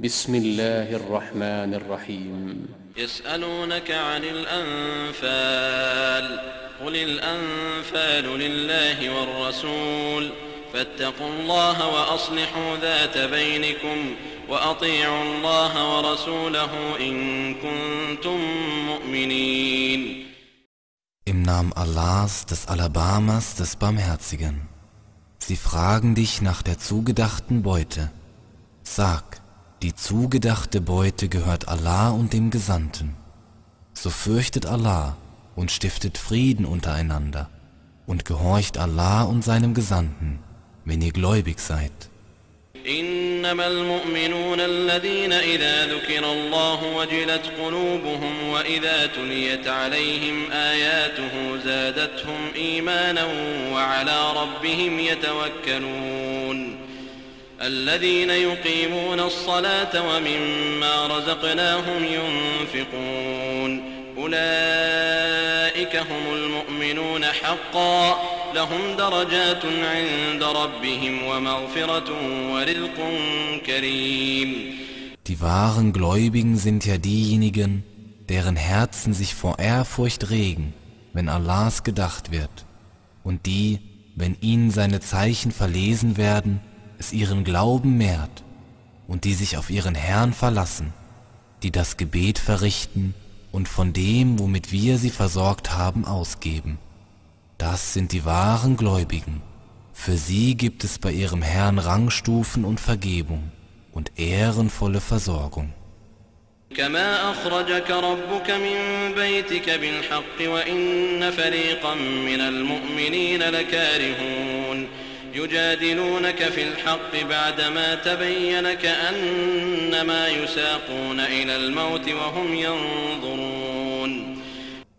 بسم الله الرحمن الرحيم يسألونك عن الأنفال قل الأنفال لله والرسول فاتقوا الله وأصلحوا ذات بينكم وأطيعوا الله ورسوله إن كنتم مؤمنين Im Namen Allahs, des Alabamas, des Barmherzigen. Sie fragen dich nach der zugedachten Beute. Sag, die zugedachte Beute gehört Allah und dem Gesandten. So fürchtet Allah und stiftet Frieden untereinander und gehorcht Allah und seinem Gesandten, wenn ihr gläubig seid. إنما المؤمنون الذين إذا ذكر الله وجلت قلوبهم وإذا تليت عليهم آياته زادتهم إيمانا وعلى ربهم يتوكلون الذين يقيمون الصلاة ومما رزقناهم ينفقون أولئك هم المؤمنون حقا لهم درجات عند ربهم ومغفرة ورزق كريم Die wahren Gläubigen sind ja diejenigen, deren Herzen sich vor Ehrfurcht regen, wenn Allahs gedacht wird, und die, wenn ihnen seine Zeichen verlesen werden, es ihren Glauben mehrt, und die sich auf ihren Herrn verlassen, die das Gebet verrichten und von dem, womit wir sie versorgt haben, ausgeben. Das sind die wahren Gläubigen. Für sie gibt es bei ihrem Herrn Rangstufen und Vergebung und ehrenvolle Versorgung. كما أخرجك ربك من بيتك بالحق وإن فريقا من المؤمنين لكارهون يجادلونك في الحق بعدما تبين كأنما يساقون إلى الموت وهم ينظرون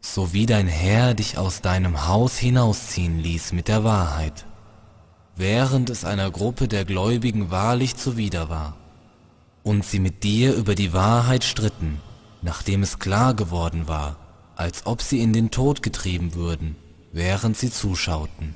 So wie dein Herr dich aus deinem Haus hinausziehen ließ mit der Wahrheit, während es einer Gruppe der Gläubigen wahrlich zuwider war, und sie mit dir über die Wahrheit stritten, nachdem es klar geworden war, als ob sie in den Tod getrieben würden, während sie zuschauten.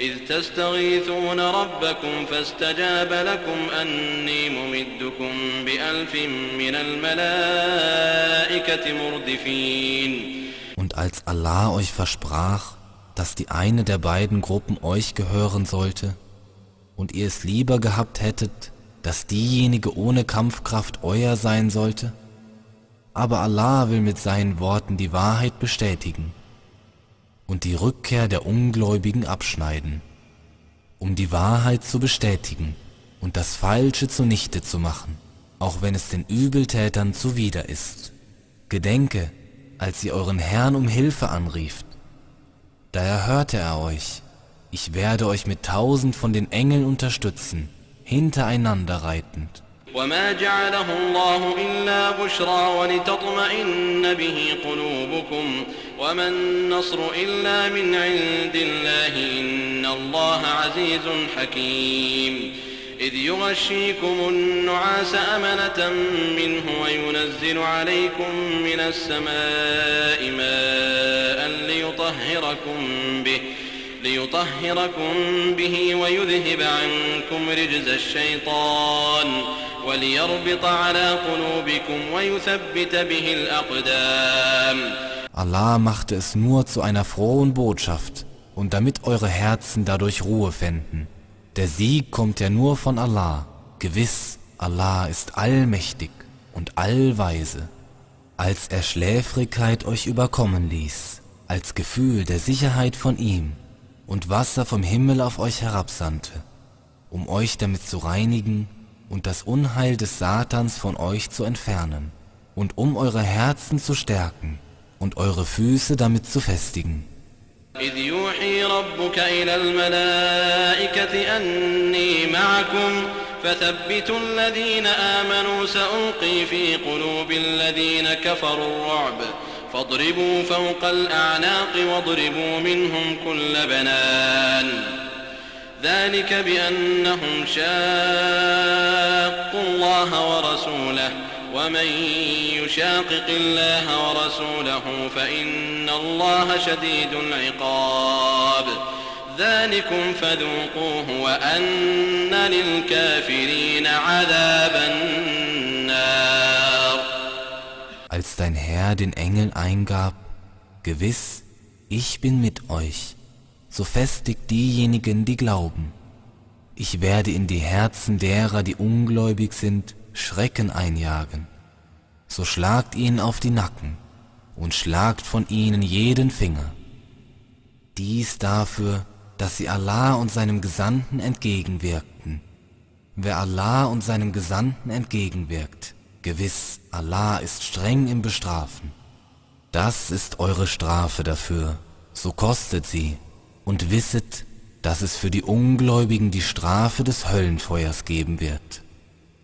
إذ تستغيثون ربكم فاستجاب لكم أني ممدكم بألف من الملائكة مردفين Und als Allah euch versprach, dass die eine der beiden Gruppen euch gehören sollte, und ihr es lieber gehabt hättet, dass diejenige ohne Kampfkraft euer sein sollte, aber Allah will mit seinen Worten die Wahrheit bestätigen und die Rückkehr der Ungläubigen abschneiden, um die Wahrheit zu bestätigen und das Falsche zunichte zu machen, auch wenn es den Übeltätern zuwider ist. Gedenke, als ihr euren Herrn um Hilfe anrieft. Da erhörte er euch, ich werde euch mit tausend von den Engeln unterstützen, hintereinander reitend. وما جعله الله إلا بشرى ولتطمئن به قلوبكم وما النصر إلا من عند الله إن الله عزيز حكيم. إذ يغشيكم النعاس أمنة منه وينزل عليكم من السماء ماء ليطهركم به ليطهركم به ويذهب عنكم رجز الشيطان وليربط على قلوبكم ويثبت به الأقدام. Allah machte es nur zu einer frohen Botschaft und damit eure Herzen dadurch Ruhe fänden. Der Sieg kommt ja nur von Allah. Gewiss, Allah ist allmächtig und allweise. Als er Schläfrigkeit euch überkommen ließ, als Gefühl der Sicherheit von ihm und Wasser vom Himmel auf euch herabsandte, um euch damit zu reinigen und das Unheil des Satans von euch zu entfernen und um eure Herzen zu stärken und eure Füße damit zu festigen. إذ يوحي ربك إلى الملائكة أني معكم فثبتوا الذين آمنوا سألقي في قلوب الذين كفروا الرعب. فاضربوا فوق الأعناق واضربوا منهم كل بنان. ذلك بأنهم شاقوا الله ورسوله. ومن يشاقق الله ورسوله فإن الله شديد العقاب ذلكم فذوقوه وأن للكافرين عذاب النار Als dein Herr den Engel eingab, gewiss, ich bin mit euch, so festigt diejenigen, die glauben. Ich werde in die Herzen derer, die ungläubig sind, Schrecken einjagen. So schlagt ihnen auf die Nacken und schlagt von ihnen jeden Finger. Dies dafür, dass sie Allah und seinem Gesandten entgegenwirkten. Wer Allah und seinem Gesandten entgegenwirkt, gewiss, Allah ist streng im Bestrafen. Das ist eure Strafe dafür, so kostet sie, und wisset, dass es für die Ungläubigen die Strafe des Höllenfeuers geben wird.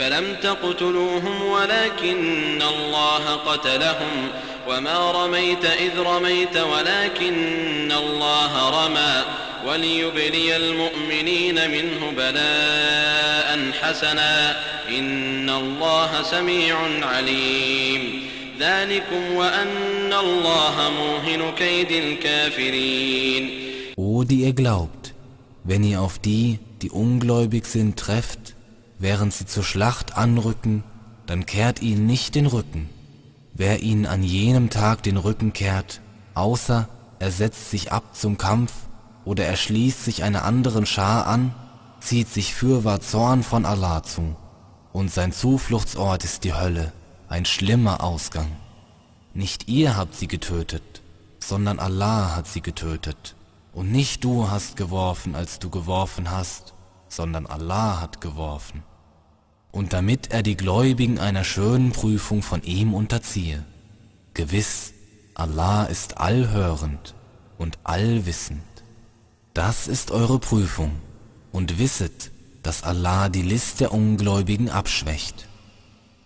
فلم تقتلوهم ولكن الله قتلهم وما رميت إذ رميت ولكن الله رمى وليبلي المؤمنين منه بلاء حسنا إن الله سميع عليم ذلكم وأن الله موهن كيد الكافرين O die ihr glaubt, wenn ihr auf die, die ungläubig sind, trefft, während sie zur Schlacht anrücken, dann kehrt ihnen nicht den Rücken. Wer ihnen an jenem Tag den Rücken kehrt, außer er setzt sich ab zum Kampf oder er schließt sich einer anderen Schar an, zieht sich fürwahr Zorn von Allah zu, und sein Zufluchtsort ist die Hölle, ein schlimmer Ausgang. Nicht ihr habt sie getötet, sondern Allah hat sie getötet, und nicht du hast geworfen, als du geworfen hast, sondern Allah hat geworfen. Und damit er die Gläubigen einer schönen Prüfung von ihm unterziehe. Gewiss, Allah ist allhörend und allwissend. Das ist eure Prüfung, und wisset, dass Allah die List der Ungläubigen abschwächt.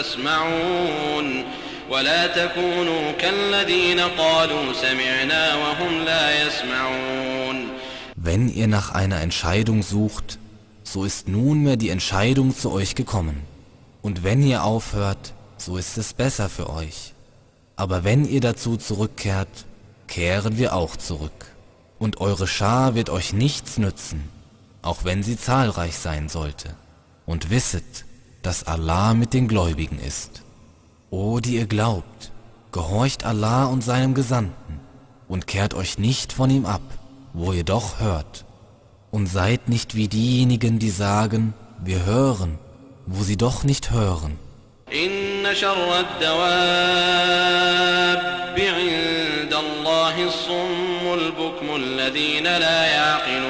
تسمعون ولا تكونوا كالذين قالوا سمعنا وهم لا يسمعون Wenn ihr nach einer Entscheidung sucht, so ist nunmehr die Entscheidung zu euch gekommen. Und wenn ihr aufhört, so ist es besser für euch. Aber wenn ihr dazu zurückkehrt, kehren wir auch zurück. Und eure Schar wird euch nichts nützen, auch wenn sie zahlreich sein sollte. Und wisset, dass Allah mit den Gläubigen ist. O die ihr glaubt, gehorcht Allah und seinem Gesandten und kehrt euch nicht von ihm ab, wo ihr doch hört. Und seid nicht wie diejenigen, die sagen, wir hören, wo sie doch nicht hören. إن شر الدواب عند الله الصم البكم الذين لا يعقلون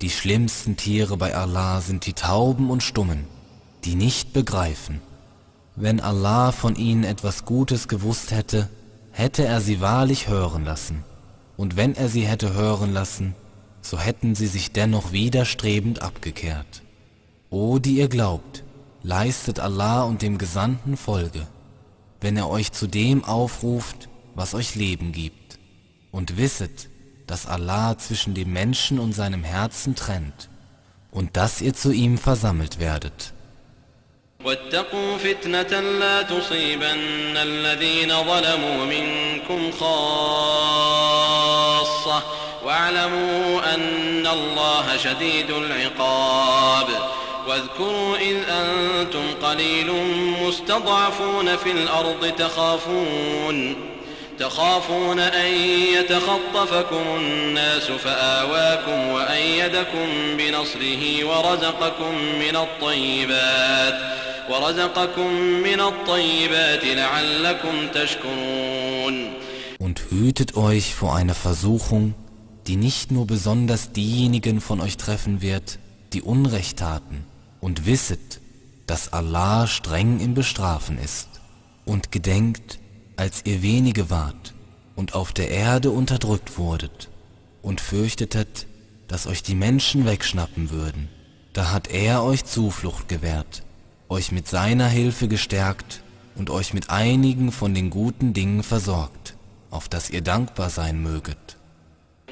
Die schlimmsten Tiere bei Allah sind die Tauben und Stummen, die nicht begreifen. Wenn Allah von ihnen etwas Gutes gewusst hätte, hätte er sie wahrlich hören lassen. Und wenn er sie hätte hören lassen, so hätten sie sich dennoch widerstrebend abgekehrt. O die ihr glaubt, leistet Allah und dem Gesandten Folge, wenn er euch zu dem aufruft, was euch Leben gibt, und wisset, dass Allah zwischen dem Menschen und seinem Herzen trennt, und dass ihr zu ihm versammelt werdet. واتقوا فتنة لا تصيبن الذين ظلموا منكم خاصة واعلموا أن الله شديد العقاب واذكروا إذ أنتم قليل مستضعفون في الأرض تخافون تخافون أن يتخطفكم الناس فآواكم وأيدكم بنصره ورزقكم من الطيبات ورزقكم من الطيبات لعلكم تشكرون Und hütet euch vor einer Versuchung, die nicht nur besonders diejenigen von euch treffen wird, die Unrecht taten, und wisset, dass Allah streng im Bestrafen ist. Und gedenkt, als ihr wenige wart und auf der Erde unterdrückt wurdet und fürchtetet, dass euch die Menschen wegschnappen würden, da hat er euch Zuflucht gewährt, euch mit seiner Hilfe gestärkt und euch mit einigen von den guten Dingen versorgt, auf das ihr dankbar sein möget.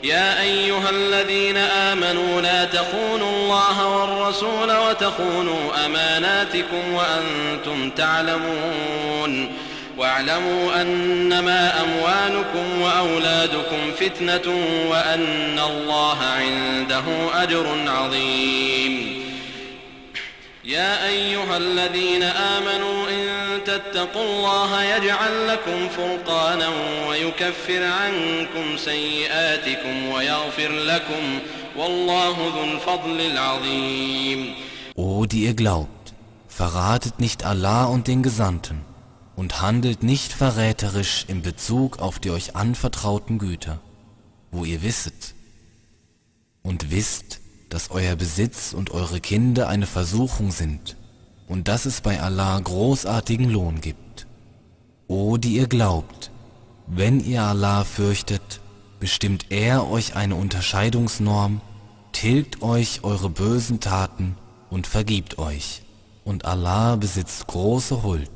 يا أيها الذين آمنوا لا تخونوا الله والرسول وتخونوا أماناتكم وأنتم تعلمون واعلموا أنما أموالكم وأولادكم فتنة وأن الله عنده أجر عظيم. يا أيها الذين آمنوا إن تتقوا الله يجعل لكم فرقانا ويكفر عنكم سيئاتكم ويغفر لكم والله ذو الفضل العظيم. O die ihr glaubt, verratet nicht Allah und den Gesandten. Und handelt nicht verräterisch in Bezug auf die euch anvertrauten Güter, wo ihr wisset. Und wisst, dass euer Besitz und eure Kinder eine Versuchung sind und dass es bei Allah großartigen Lohn gibt. O die ihr glaubt, wenn ihr Allah fürchtet, bestimmt er euch eine Unterscheidungsnorm, tilgt euch eure bösen Taten und vergibt euch. Und Allah besitzt große Huld.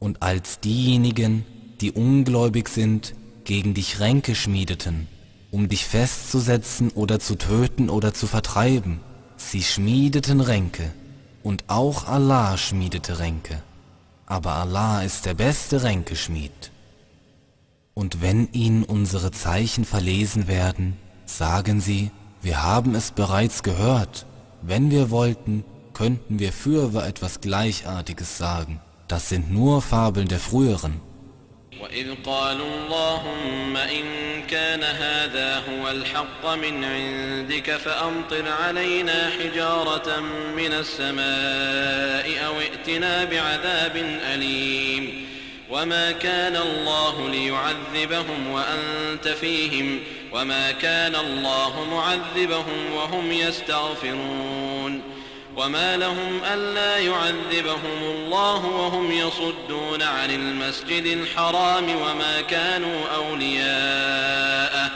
Und als diejenigen, die ungläubig sind, gegen dich Ränke schmiedeten, um dich festzusetzen oder zu töten oder zu vertreiben, sie schmiedeten Ränke, und auch Allah schmiedete Ränke, aber Allah ist der beste Ränkeschmied. Und wenn ihnen unsere Zeichen verlesen werden, sagen sie, wir haben es bereits gehört, wenn wir wollten, könnten wir fürwahr etwas Gleichartiges sagen. Das sind nur Fabeln der früheren. وإذ قالوا اللهم إن كان هذا هو الحق من عندك فأمطر علينا حجارة من السماء أو ائتنا بعذاب أليم وما كان الله ليعذبهم وأنت فيهم وما كان الله معذبهم وهم يستغفرون وما لهم ألا يعذبهم الله وهم يصدون عن المسجد الحرام وما كانوا أولياءه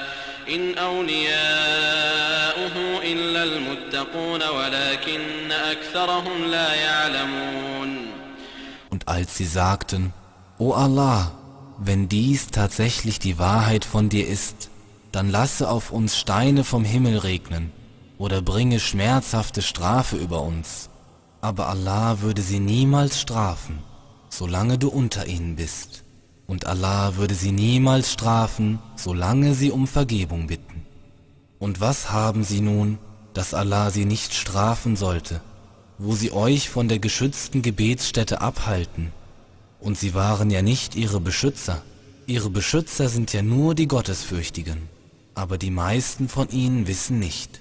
إن أولياؤه إلا المتقون ولكن أكثرهم لا يعلمون Und als sie sagten, O Allah, wenn dies tatsächlich die Wahrheit von dir ist, dann lasse auf uns Steine vom Himmel regnen oder bringe schmerzhafte Strafe über uns. Aber Allah würde sie niemals strafen, solange du unter ihnen bist. Und Allah würde sie niemals strafen, solange sie um Vergebung bitten. Und was haben sie nun, dass Allah sie nicht strafen sollte, wo sie euch von der geschützten Gebetsstätte abhalten? Und sie waren ja nicht ihre Beschützer. Ihre Beschützer sind ja nur die Gottesfürchtigen, aber die meisten von ihnen wissen nicht.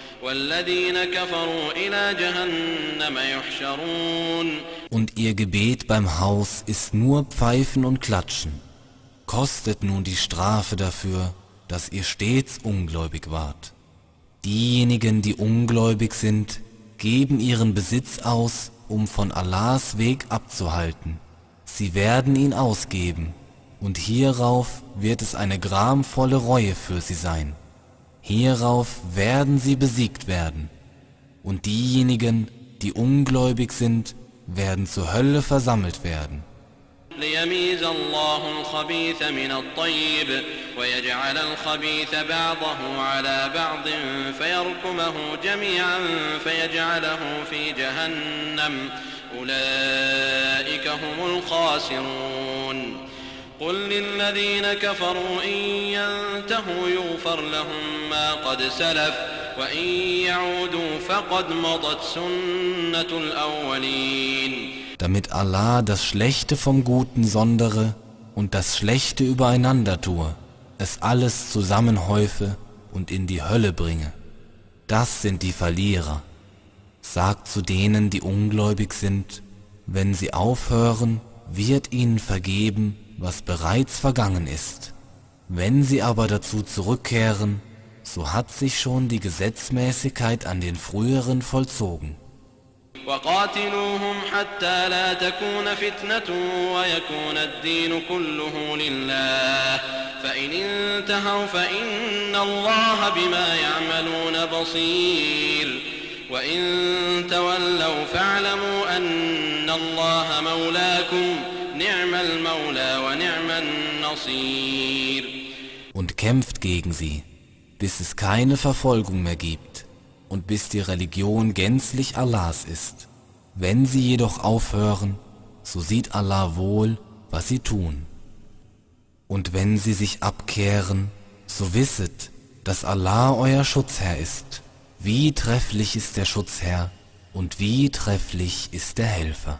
Und ihr Gebet beim Haus ist nur Pfeifen und Klatschen. Kostet nun die Strafe dafür, dass ihr stets ungläubig wart. Diejenigen, die ungläubig sind, geben ihren Besitz aus, um von Allahs Weg abzuhalten. Sie werden ihn ausgeben, und hierauf wird es eine gramvolle Reue für sie sein. Hierauf werden sie besiegt werden, und diejenigen, die ungläubig sind, werden zur Hölle versammelt werden. ليميز الله الخبيث من الطيب ويجعل الخبيث بعضه على بعض فيركمه جميعا فيجعله في جهنم أولئك هم الخاسرون قل للذين كفروا إن ينتهوا يغفر لهم ما قد سلف وإن يعودوا فقد مضت سنة الأولين damit Allah das Schlechte vom Guten sondere und das Schlechte übereinander tue, es alles zusammenhäufe und in die Hölle bringe. Das sind die Verlierer. Sagt zu denen, die ungläubig sind, wenn sie aufhören, wird ihnen vergeben, was bereits vergangen ist. Wenn sie aber dazu zurückkehren, so hat sich schon die Gesetzmäßigkeit an den früheren vollzogen. وقاتلوهم حتى لا تكون فتنة ويكون الدين كله لله فإن انتهوا فإن الله بما يعملون بصير وإن تولوا فاعلموا أن الله مولاكم und kämpft gegen sie, bis es keine Verfolgung mehr gibt und bis die Religion gänzlich Allahs ist. Wenn sie jedoch aufhören, so sieht Allah wohl, was sie tun. Und wenn sie sich abkehren, so wisset, dass Allah euer Schutzherr ist. Wie trefflich ist der Schutzherr und wie trefflich ist der Helfer.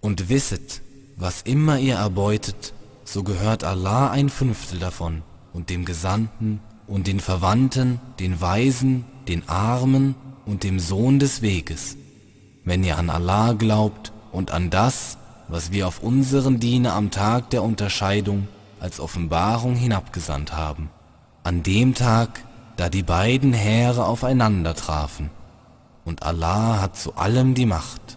Und wisset, was immer ihr erbeutet, so gehört Allah ein Fünftel davon und dem Gesandten und den Verwandten, den Weisen, den Armen und dem Sohn des Weges. Wenn ihr an Allah glaubt und an das, was wir auf unseren Diener am Tag der Unterscheidung als Offenbarung hinabgesandt haben, an dem Tag, da die beiden Heere aufeinander trafen. Und Allah hat zu allem die Macht.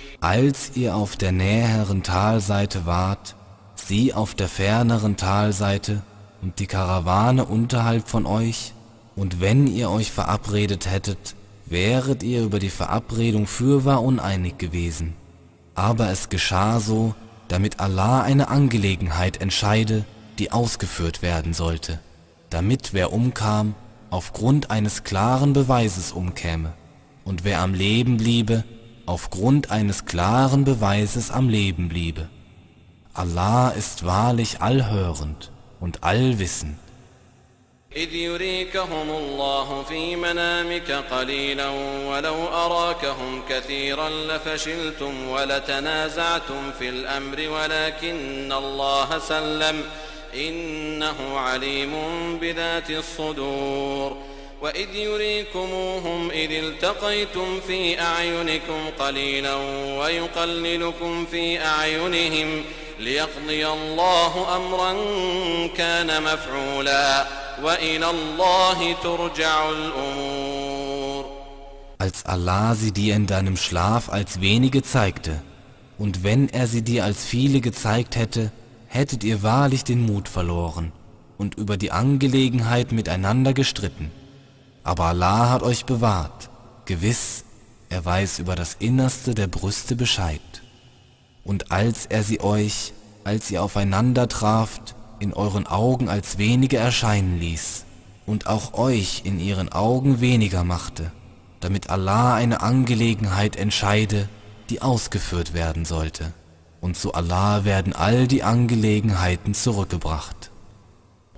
Als ihr auf der näheren Talseite wart, sie auf der ferneren Talseite und die Karawane unterhalb von euch, und wenn ihr euch verabredet hättet, wäret ihr über die Verabredung fürwahr uneinig gewesen. Aber es geschah so, damit Allah eine Angelegenheit entscheide, die ausgeführt werden sollte, damit wer umkam, aufgrund eines klaren Beweises umkäme, und wer am Leben bliebe, aufgrund eines klaren Beweises am Leben bliebe. Allah ist wahrlich allhörend und allwissend. إذ يريكهم الله في منامك قليلا ولو أراكهم كثيرا لفشلتم ولتنازعتم في الأمر ولكن الله سلم إنه عليم بذات الصدور وإذ يريكموهم إذ التقيتم في أعينكم قليلا ويقللكم في أعينهم ليقضي الله أمرا كان مفعولا وإلى الله ترجع الأمور Als Allah sie dir in deinem Schlaf als wenige zeigte, und wenn er sie dir als viele gezeigt hätte, hättet ihr wahrlich den Mut verloren und über die Angelegenheit miteinander gestritten. Aber Allah hat euch bewahrt, gewiss, er weiß über das Innerste der Brüste Bescheid. Und als er sie euch, als ihr aufeinander traft, in euren Augen als wenige erscheinen ließ und auch euch in ihren Augen weniger machte, damit Allah eine Angelegenheit entscheide, die ausgeführt werden sollte. Und zu Allah werden all die Angelegenheiten zurückgebracht.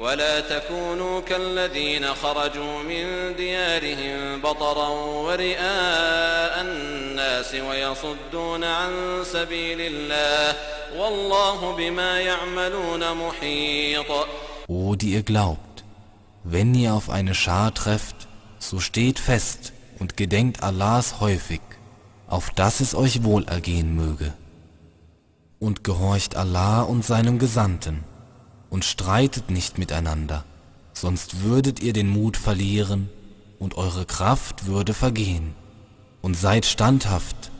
ولا تكونوا كالذين خرجوا من ديارهم بطرا ورئاء الناس ويصدون عن سبيل الله والله بما يعملون محيط O, die ihr glaubt, wenn ihr auf eine Schar trefft, so steht fest und gedenkt Allahs häufig, auf dass es euch wohl ergehen möge. Und gehorcht Allah und seinem Gesandten und streitet nicht miteinander, sonst würdet ihr den Mut verlieren und eure Kraft würde vergehen. Und seid standhaft,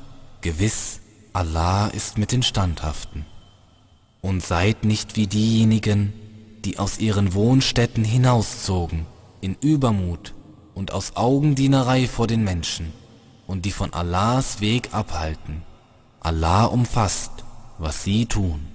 gewiss, Allah ist mit den Standhaften. Und seid nicht wie diejenigen, die aus ihren Wohnstätten hinauszogen, in Übermut und aus Augendienerei vor den Menschen und die von Allahs Weg abhalten. Allah umfasst, was sie tun.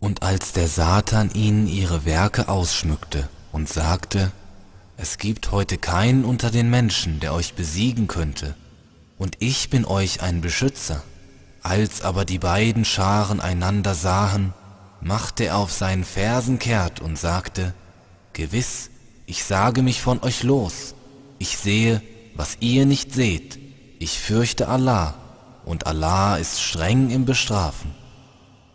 Und als der Satan ihnen ihre Werke ausschmückte und sagte, es gibt heute keinen unter den Menschen, der euch besiegen könnte, und ich bin euch ein Beschützer. Als aber die beiden Scharen einander sahen, machte er auf seinen Fersen kehrt und sagte, Gewiss, ich sage mich von euch los, ich sehe, was ihr nicht seht, ich fürchte Allah, und Allah ist streng im Bestrafen.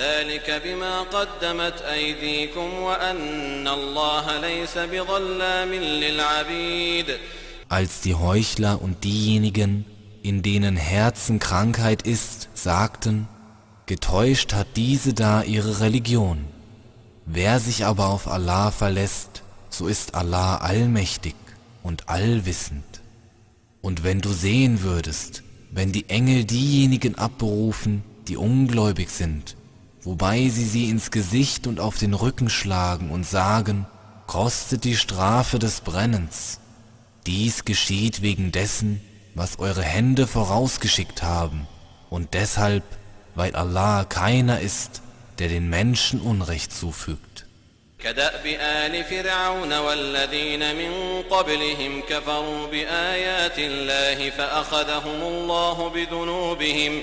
ذلك بما قدمت أيديكم وأن الله ليس بظلام للعبيد Als die Heuchler und diejenigen, in denen Herzenkrankheit ist, sagten, getäuscht hat diese da ihre Religion. Wer sich aber auf Allah verlässt, so ist Allah allmächtig und allwissend. Und wenn du sehen würdest, wenn die Engel diejenigen abberufen, die ungläubig sind, wobei sie sie ins Gesicht und auf den Rücken schlagen und sagen, kostet die Strafe des Brennens. Dies geschieht wegen dessen, was eure Hände vorausgeschickt haben, und deshalb, weil Allah keiner ist, der den Menschen Unrecht zufügt. كداب ال فرعون والذين من قبلهم كفروا بايات الله فاخذهم الله بذنوبهم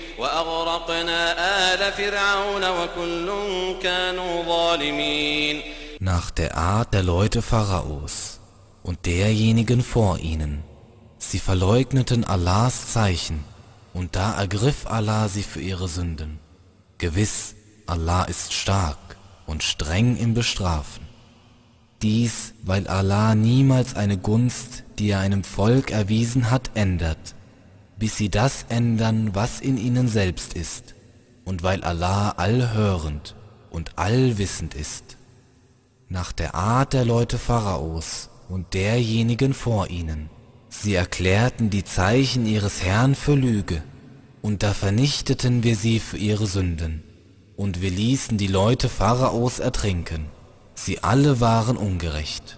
واغرقنا ال فرعون وكل كانوا ظالمين nach der Art der Leute Pharaos und derjenigen vor ihnen. Sie verleugneten Allahs Zeichen, und da ergriff Allah sie für ihre Sünden. Gewiss, Allah ist stark und streng im Bestrafen. Dies, weil Allah niemals eine Gunst, die er einem Volk erwiesen hat, ändert, bis sie das ändern, was in ihnen selbst ist, und weil Allah allhörend und allwissend ist nach der Art der Leute Pharaos und derjenigen vor ihnen. Sie erklärten die Zeichen ihres Herrn für Lüge, und da vernichteten wir sie für ihre Sünden, und wir ließen die Leute Pharaos ertrinken. Sie alle waren ungerecht.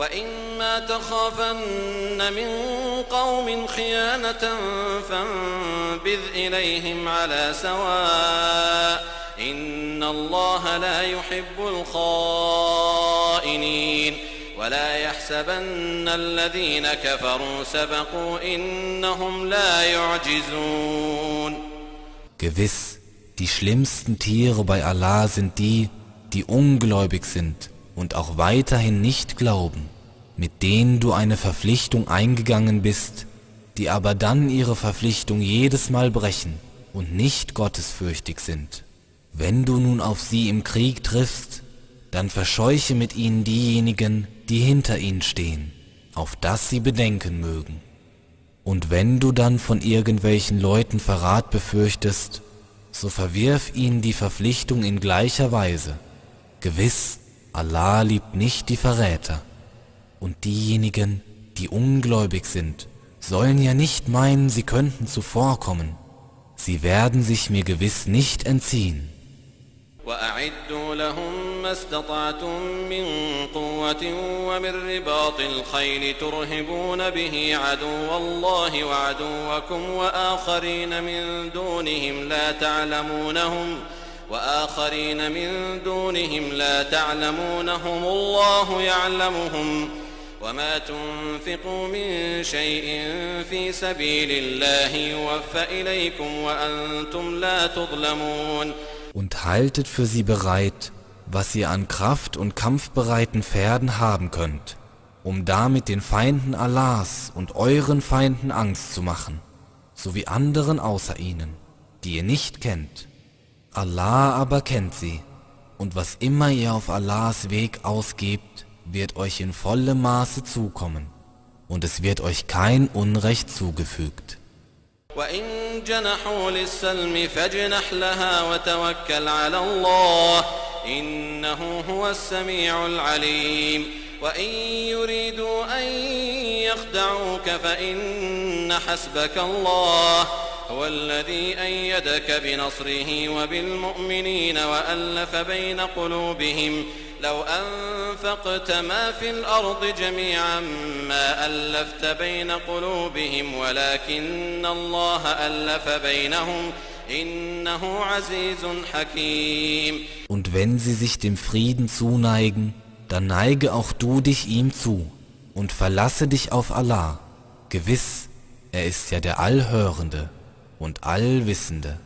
وإما تخافن من قوم خيانة فانبذ إليهم على سواء إن الله لا يحب الخائنين ولا يحسبن الذين كفروا سبقوا إنهم لا يعجزون Gewiss, die schlimmsten Tiere bei Allah sind die, die ungläubig sind und auch weiterhin nicht glauben, mit denen du eine Verpflichtung eingegangen bist, die aber dann ihre Verpflichtung jedes Mal brechen und nicht gottesfürchtig sind. Wenn du nun auf sie im Krieg triffst, dann verscheuche mit ihnen diejenigen, die hinter ihnen stehen, auf dass sie bedenken mögen. Und wenn du dann von irgendwelchen Leuten Verrat befürchtest, so verwirf ihnen die Verpflichtung in gleicher Weise. Gewiss, Allah liebt nicht die Verräter. Und diejenigen, die ungläubig sind, sollen ja nicht meinen, sie könnten zuvorkommen. Sie werden sich mir gewiss nicht entziehen. وأعدوا لهم ما استطعتم من قوة ومن رباط الخيل ترهبون به عدو الله وعدوكم وآخرين من دونهم لا تعلمونهم وآخرين من دونهم لا تعلمونهم الله يعلمهم وما تنفقوا من شيء في سبيل الله يوفى إليكم وأنتم لا تظلمون und haltet für sie bereit, was ihr an Kraft und kampfbereiten Pferden haben könnt, um damit den Feinden Allahs und euren Feinden Angst zu machen, sowie anderen außer ihnen, die ihr nicht kennt. Allah aber kennt sie, und was immer ihr auf Allahs Weg ausgebt, wird euch in vollem Maße zukommen, und es wird euch kein Unrecht zugefügt. وإن جنحوا للسلم فاجنح لها وتوكل على الله إنه هو السميع العليم وإن يريدوا أن يخدعوك فإن حسبك الله هو الذي أيدك بنصره وبالمؤمنين وألف بين قلوبهم لو أنفقت ما في الأرض جميعا ما ألفت بين قلوبهم ولكن الله ألف بينهم إنه عزيز حكيم Und wenn sie sich dem Frieden zuneigen, dann neige auch du dich ihm zu und verlasse dich auf Allah. Gewiss, er ist ja der Allhörende und Allwissende.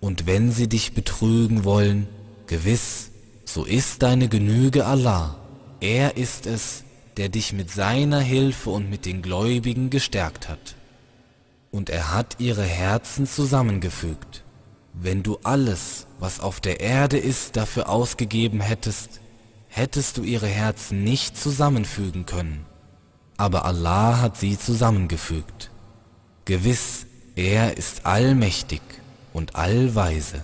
Und wenn sie dich betrügen wollen, gewiss, so ist deine Genüge Allah. Er ist es, der dich mit seiner Hilfe und mit den Gläubigen gestärkt hat. Und er hat ihre Herzen zusammengefügt. Wenn du alles, was auf der Erde ist, dafür ausgegeben hättest, hättest du ihre Herzen nicht zusammenfügen können. Aber Allah hat sie zusammengefügt. Gewiss, er ist allmächtig und allweise.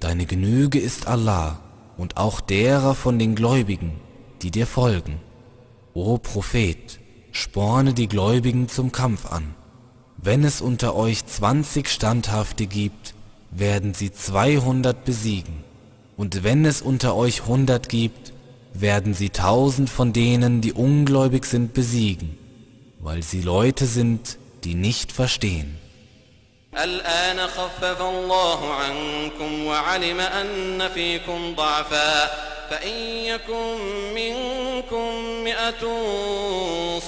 deine Genüge ist Allah und auch derer von den Gläubigen, die dir folgen. O Prophet, sporne die Gläubigen zum Kampf an. Wenn es unter euch 20 Standhafte gibt, werden sie 200 besiegen. Und wenn es unter euch 100 gibt, werden sie 1000 von denen, die ungläubig sind, besiegen, weil sie Leute sind, die nicht verstehen. الآن خفف الله عنكم وعلم أن فيكم ضعفا فإن يكن منكم مئة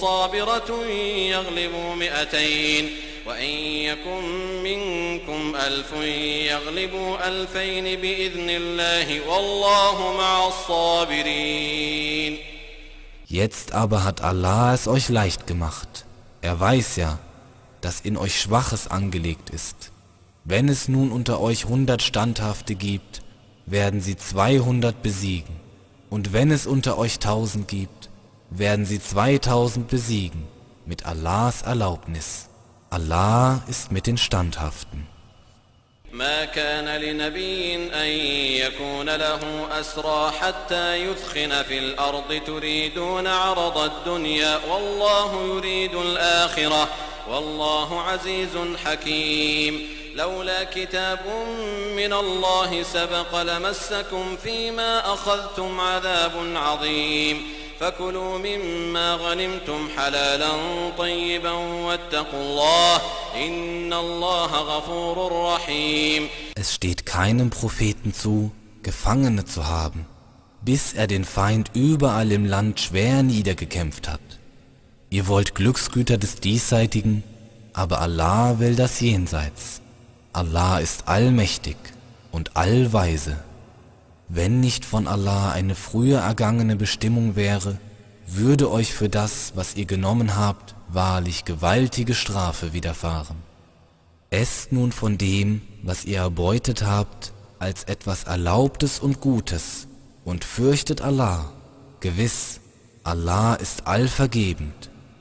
صابرة يغلبوا مئتين وإن يكن منكم ألف يغلبوا ألفين بإذن الله والله مع الصابرين Jetzt aber hat Allah es euch leicht gemacht. Er weiß ja, dass in euch Schwaches angelegt ist. Wenn es nun unter euch hundert Standhafte gibt, werden sie zweihundert besiegen. Und wenn es unter euch tausend gibt, werden sie zweitausend besiegen, mit Allahs Erlaubnis. Allah ist mit den Standhaften. ما كان لنبي أن يكون له أسرى حتى يثخن في الأرض تريدون عرض الدنيا والله يريد الآخرة والله عزيز حكيم لولا كتاب من الله سبق لمسكم فيما أخذتم عذاب عظيم فكلوا مما غنمتم حلالا طيبا واتقوا الله إن الله غفور رحيم Es steht keinem Propheten zu, Gefangene zu haben, bis er den Feind überall im Land schwer niedergekämpft hat. Ihr wollt Glücksgüter des Diesseitigen, aber Allah will das Jenseits. Allah ist allmächtig und allweise. Wenn nicht von Allah eine früher ergangene Bestimmung wäre, würde euch für das, was ihr genommen habt, wahrlich gewaltige Strafe widerfahren. Esst nun von dem, was ihr erbeutet habt, als etwas Erlaubtes und Gutes, und fürchtet Allah. Gewiss, Allah ist allvergebend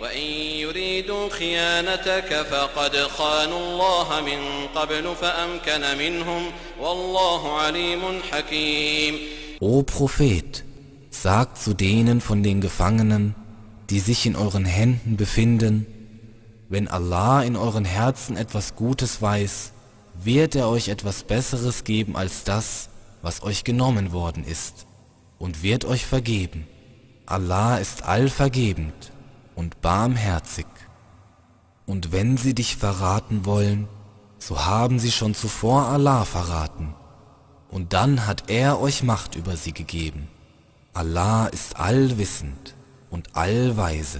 وإن يريدوا خيانتك فقد خانوا الله من قبل فأمكن منهم والله عليم حكيم O Prophet, sagt zu denen von den Gefangenen, die sich in euren Händen befinden, wenn Allah in euren Herzen etwas Gutes weiß, wird er euch etwas Besseres geben als das, was euch genommen worden ist, und wird euch vergeben. Allah ist allvergebend und barmherzig. Und wenn sie dich verraten wollen, so haben sie schon zuvor Allah verraten, und dann hat er euch Macht über sie gegeben. Allah ist allwissend und allweise.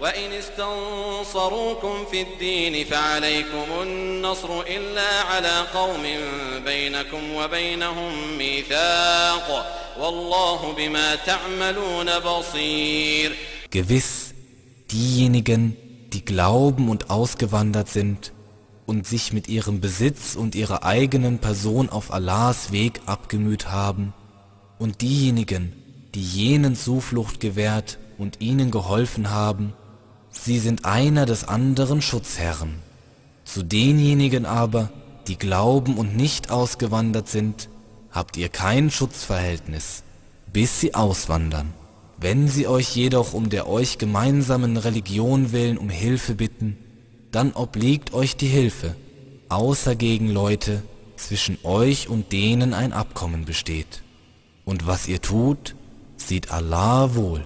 وإن استنصروكم في الدين فعليكم النصر إلا على قوم بينكم وبينهم ميثاق والله بما تعملون بصير Gewiss, diejenigen, die glauben und ausgewandert sind und sich mit ihrem Besitz und ihrer eigenen Person auf Allahs Weg abgemüht haben, und diejenigen, die jenen Zuflucht gewährt und ihnen geholfen haben, sie sind einer des anderen Schutzherren. Zu denjenigen aber, die glauben und nicht ausgewandert sind, habt ihr kein Schutzverhältnis, bis sie auswandern. Wenn sie euch jedoch um der euch gemeinsamen Religion willen um Hilfe bitten, dann obliegt euch die Hilfe, außer gegen Leute, zwischen euch und denen ein Abkommen besteht. Und was ihr tut, sieht Allah wohl.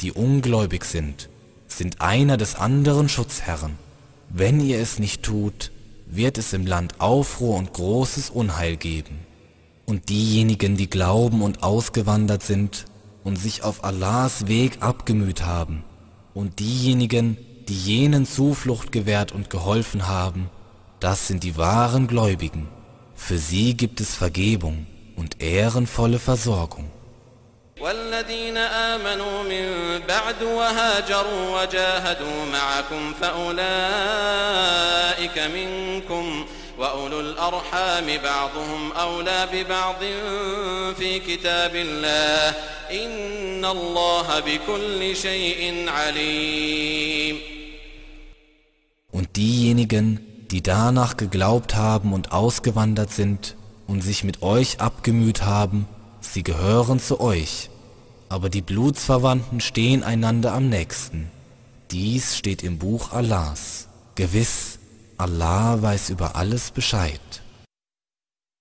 die ungläubig sind, sind einer des anderen Schutzherren. Wenn ihr es nicht tut, wird es im Land Aufruhr und großes Unheil geben. Und diejenigen, die glauben und ausgewandert sind und sich auf Allahs Weg abgemüht haben, und diejenigen, die jenen Zuflucht gewährt und geholfen haben, das sind die wahren Gläubigen. Für sie gibt es Vergebung und ehrenvolle Versorgung. والذين آمنوا من بعد وهاجروا وجاهدوا معكم فأولئك منكم وأولو الأرحام بعضهم أولى ببعض في كتاب الله إن الله بكل شيء عليم Und diejenigen, die danach geglaubt haben und ausgewandert sind und sich mit euch abgemüht haben, sie gehören zu euch, aber die Blutsverwandten stehen einander am nächsten. Dies steht im Buch Allahs. Gewiss, Allah weiß über alles Bescheid.